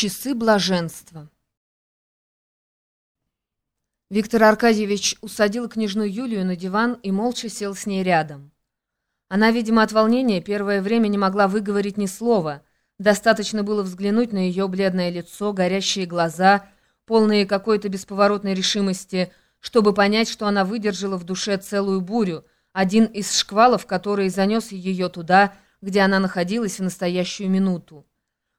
Часы блаженства. Виктор Аркадьевич усадил княжну Юлию на диван и молча сел с ней рядом. Она, видимо, от волнения первое время не могла выговорить ни слова. Достаточно было взглянуть на ее бледное лицо, горящие глаза, полные какой-то бесповоротной решимости, чтобы понять, что она выдержала в душе целую бурю, один из шквалов, который занес ее туда, где она находилась в настоящую минуту.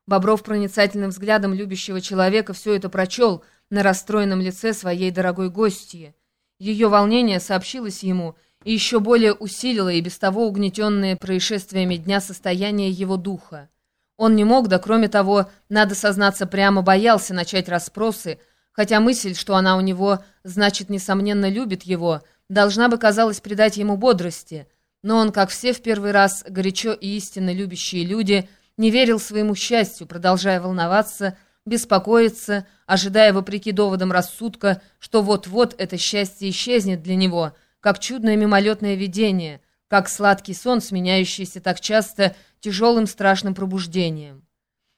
Бобров проницательным взглядом любящего человека все это прочел на расстроенном лице своей дорогой гостьи. Ее волнение сообщилось ему и еще более усилило и без того угнетенное происшествиями дня состояние его духа. Он не мог, да кроме того, надо сознаться прямо, боялся начать расспросы, хотя мысль, что она у него, значит, несомненно, любит его, должна бы, казалось, придать ему бодрости. Но он, как все в первый раз, горячо и истинно любящие люди – не верил своему счастью, продолжая волноваться, беспокоиться, ожидая, вопреки доводам рассудка, что вот-вот это счастье исчезнет для него, как чудное мимолетное видение, как сладкий сон, сменяющийся так часто тяжелым страшным пробуждением.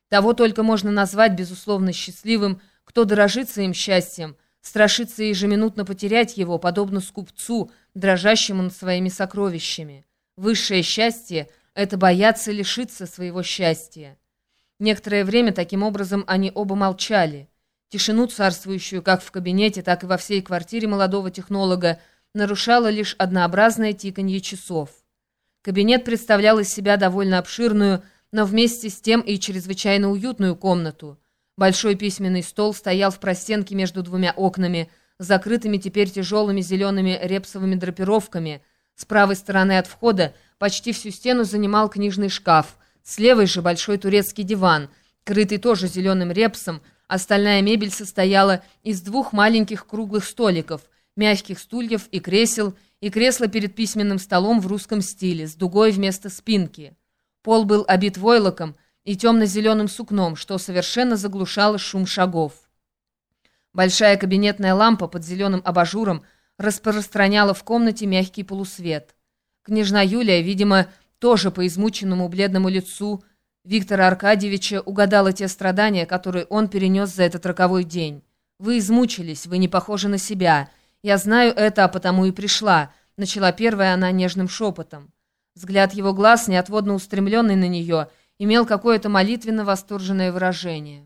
Того только можно назвать, безусловно, счастливым, кто дорожит своим счастьем, страшится ежеминутно потерять его, подобно скупцу, дрожащему над своими сокровищами. Высшее счастье — это бояться лишиться своего счастья. Некоторое время таким образом они оба молчали. Тишину, царствующую как в кабинете, так и во всей квартире молодого технолога, нарушало лишь однообразное тиканье часов. Кабинет представлял из себя довольно обширную, но вместе с тем и чрезвычайно уютную комнату. Большой письменный стол стоял в простенке между двумя окнами, закрытыми теперь тяжелыми зелеными репсовыми драпировками. С правой стороны от входа Почти всю стену занимал книжный шкаф. С левой же большой турецкий диван, крытый тоже зеленым репсом. Остальная мебель состояла из двух маленьких круглых столиков, мягких стульев и кресел, и кресло перед письменным столом в русском стиле, с дугой вместо спинки. Пол был обит войлоком и темно-зеленым сукном, что совершенно заглушало шум шагов. Большая кабинетная лампа под зеленым абажуром распространяла в комнате мягкий полусвет. Княжна Юлия, видимо, тоже по измученному бледному лицу Виктора Аркадьевича угадала те страдания, которые он перенес за этот роковой день. «Вы измучились, вы не похожи на себя. Я знаю это, а потому и пришла», — начала первая она нежным шепотом. Взгляд его глаз, неотводно устремленный на нее, имел какое-то молитвенно-восторженное выражение.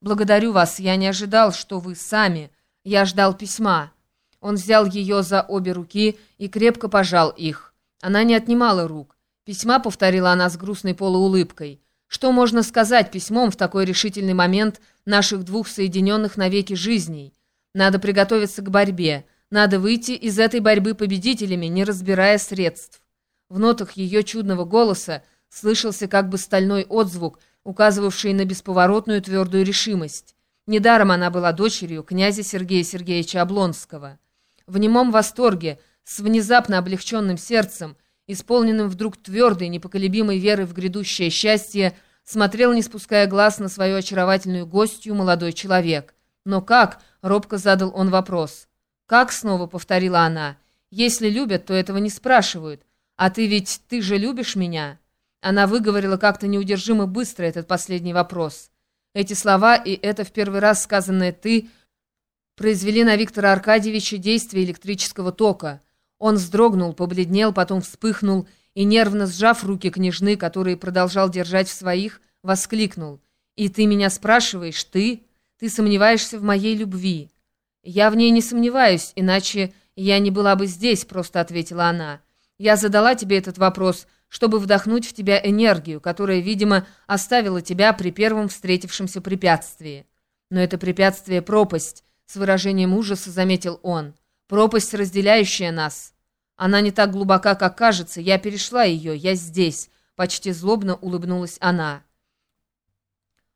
«Благодарю вас, я не ожидал, что вы сами. Я ждал письма». Он взял ее за обе руки и крепко пожал их. Она не отнимала рук. Письма повторила она с грустной полуулыбкой. Что можно сказать письмом в такой решительный момент наших двух соединенных навеки жизней? Надо приготовиться к борьбе. Надо выйти из этой борьбы победителями, не разбирая средств. В нотах ее чудного голоса слышался как бы стальной отзвук, указывавший на бесповоротную твердую решимость. Недаром она была дочерью князя Сергея Сергеевича Облонского в немом восторге, с внезапно облегченным сердцем, исполненным вдруг твердой, непоколебимой веры в грядущее счастье, смотрел, не спуская глаз на свою очаровательную гостью, молодой человек. «Но как?» — робко задал он вопрос. «Как?» — снова повторила она. «Если любят, то этого не спрашивают. А ты ведь, ты же любишь меня?» Она выговорила как-то неудержимо быстро этот последний вопрос. Эти слова и это в первый раз сказанное «ты» произвели на Виктора Аркадьевича действие электрического тока. Он вздрогнул, побледнел, потом вспыхнул и, нервно сжав руки княжны, которые продолжал держать в своих, воскликнул. «И ты меня спрашиваешь, ты? Ты сомневаешься в моей любви?» «Я в ней не сомневаюсь, иначе я не была бы здесь», — просто ответила она. «Я задала тебе этот вопрос, чтобы вдохнуть в тебя энергию, которая, видимо, оставила тебя при первом встретившемся препятствии. Но это препятствие — пропасть, с выражением ужаса заметил он. «Пропасть, разделяющая нас. Она не так глубока, как кажется. Я перешла ее. Я здесь». Почти злобно улыбнулась она.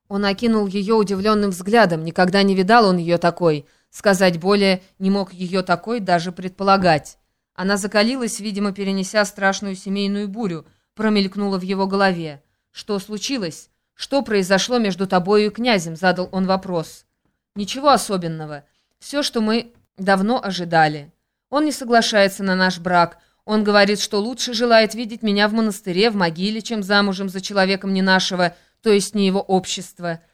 Он окинул ее удивленным взглядом. Никогда не видал он ее такой. Сказать более не мог ее такой даже предполагать. Она закалилась, видимо, перенеся страшную семейную бурю, промелькнула в его голове. «Что случилось? Что произошло между тобой и князем?» — задал он вопрос. Ничего особенного. Все, что мы давно ожидали. Он не соглашается на наш брак. Он говорит, что лучше желает видеть меня в монастыре, в могиле, чем замужем за человеком не нашего, то есть не его общества.